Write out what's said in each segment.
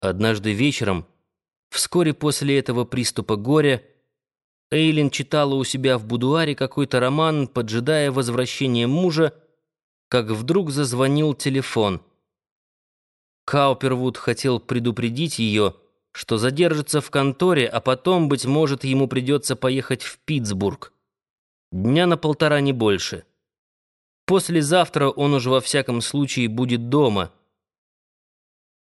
Однажды вечером, вскоре после этого приступа горя, Эйлин читала у себя в будуаре какой-то роман, поджидая возвращения мужа, как вдруг зазвонил телефон. Каупервуд хотел предупредить ее, что задержится в конторе, а потом, быть может, ему придется поехать в Питтсбург. Дня на полтора не больше. Послезавтра он уже во всяком случае будет дома —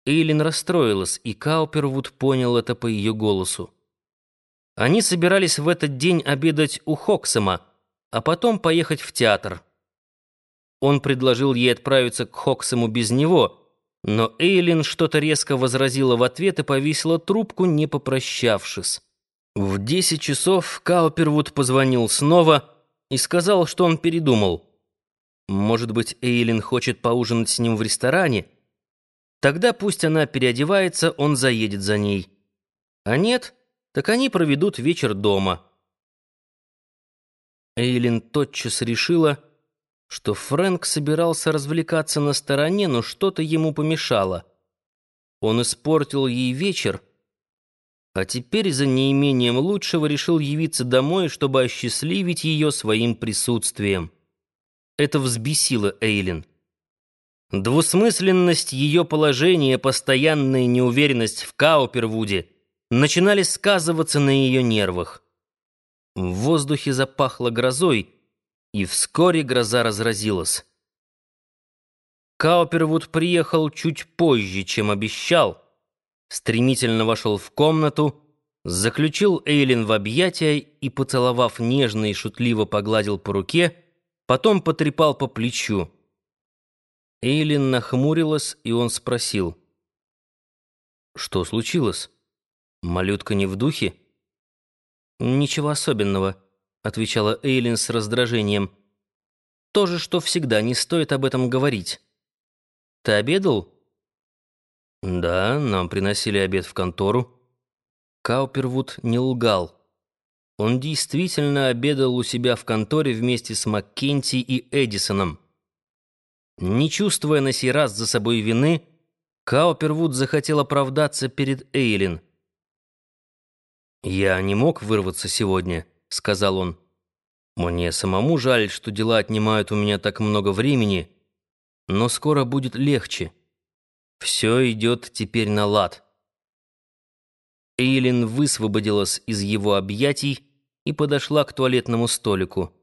Эйлин расстроилась, и Каупервуд понял это по ее голосу. Они собирались в этот день обедать у Хоксема, а потом поехать в театр. Он предложил ей отправиться к Хоксему без него, но Эйлин что-то резко возразила в ответ и повесила трубку, не попрощавшись. В десять часов Каупервуд позвонил снова и сказал, что он передумал. Может быть, Эйлин хочет поужинать с ним в ресторане — Тогда пусть она переодевается, он заедет за ней. А нет, так они проведут вечер дома. Эйлин тотчас решила, что Фрэнк собирался развлекаться на стороне, но что-то ему помешало. Он испортил ей вечер, а теперь за неимением лучшего решил явиться домой, чтобы осчастливить ее своим присутствием. Это взбесило Эйлин. Двусмысленность ее положения, постоянная неуверенность в Каупервуде начинали сказываться на ее нервах. В воздухе запахло грозой, и вскоре гроза разразилась. Каупервуд приехал чуть позже, чем обещал, стремительно вошел в комнату, заключил Эйлин в объятия и, поцеловав нежно и шутливо погладил по руке, потом потрепал по плечу. Эйлин нахмурилась, и он спросил. «Что случилось? Малютка не в духе?» «Ничего особенного», — отвечала Эйлин с раздражением. «То же, что всегда, не стоит об этом говорить. Ты обедал?» «Да, нам приносили обед в контору». Каупервуд не лгал. Он действительно обедал у себя в конторе вместе с Маккенти и Эдисоном. Не чувствуя на сей раз за собой вины, Каупервуд захотел оправдаться перед Эйлин. «Я не мог вырваться сегодня», — сказал он. «Мне самому жаль, что дела отнимают у меня так много времени, но скоро будет легче. Все идет теперь на лад». Эйлин высвободилась из его объятий и подошла к туалетному столику.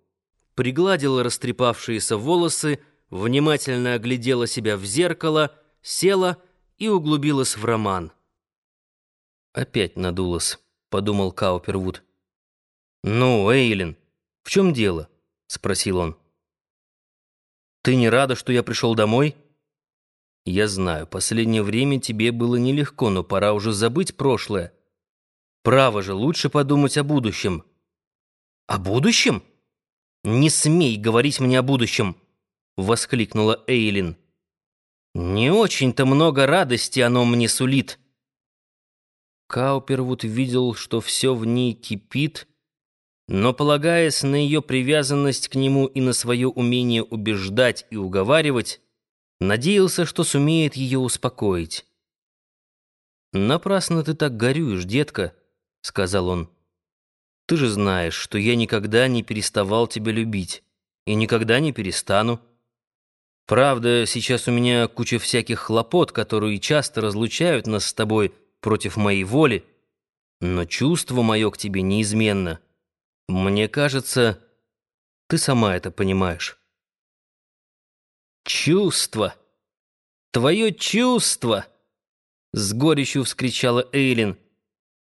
Пригладила растрепавшиеся волосы, внимательно оглядела себя в зеркало, села и углубилась в роман. «Опять надулась», — подумал Каупервуд. «Ну, Эйлин, в чем дело?» — спросил он. «Ты не рада, что я пришел домой?» «Я знаю, последнее время тебе было нелегко, но пора уже забыть прошлое. Право же, лучше подумать о будущем». «О будущем? Не смей говорить мне о будущем!» — воскликнула Эйлин. «Не очень-то много радости оно мне сулит». Каупервуд видел, что все в ней кипит, но, полагаясь на ее привязанность к нему и на свое умение убеждать и уговаривать, надеялся, что сумеет ее успокоить. «Напрасно ты так горюешь, детка», — сказал он. «Ты же знаешь, что я никогда не переставал тебя любить и никогда не перестану». Правда, сейчас у меня куча всяких хлопот, которые часто разлучают нас с тобой против моей воли, но чувство мое к тебе неизменно. Мне кажется, ты сама это понимаешь. Чувство! Твое чувство! С горечью вскричала Эйлин.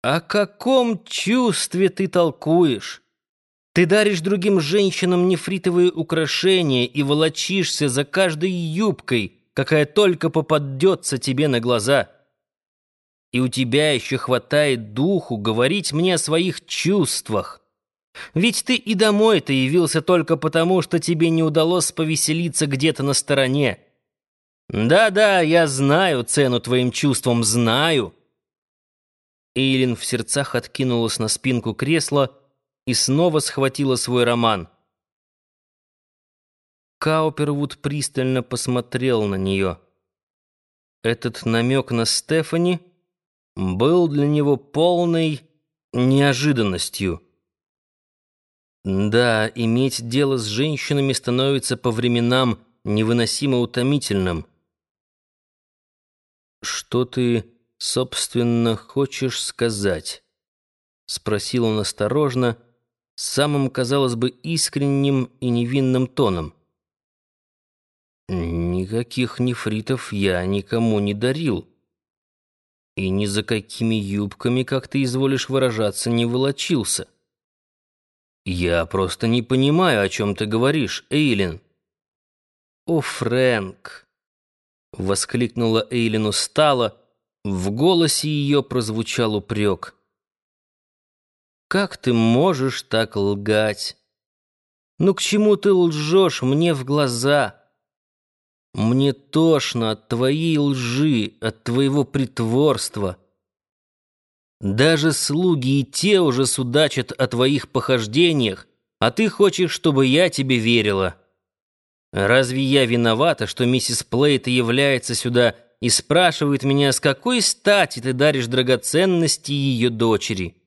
О каком чувстве ты толкуешь? Ты даришь другим женщинам нефритовые украшения и волочишься за каждой юбкой, какая только попадется тебе на глаза. И у тебя еще хватает духу говорить мне о своих чувствах. Ведь ты и домой-то явился только потому, что тебе не удалось повеселиться где-то на стороне. Да-да, я знаю цену твоим чувствам, знаю. Эйлин в сердцах откинулась на спинку кресла, и снова схватила свой роман. Каупервуд пристально посмотрел на нее. Этот намек на Стефани был для него полной неожиданностью. Да, иметь дело с женщинами становится по временам невыносимо утомительным. «Что ты, собственно, хочешь сказать?» — спросил он осторожно, самым, казалось бы, искренним и невинным тоном. «Никаких нефритов я никому не дарил. И ни за какими юбками, как ты изволишь выражаться, не волочился. Я просто не понимаю, о чем ты говоришь, Эйлин». «О, Фрэнк!» — воскликнула Эйлин устало, в голосе ее прозвучал упрек. «Как ты можешь так лгать? Ну к чему ты лжешь мне в глаза?» Мне тошно от твоей лжи, от твоего притворства. Даже слуги и те уже судачат о твоих похождениях, а ты хочешь, чтобы я тебе верила. Разве я виновата, что миссис Плейт является сюда и спрашивает меня, с какой стати ты даришь драгоценности ее дочери?»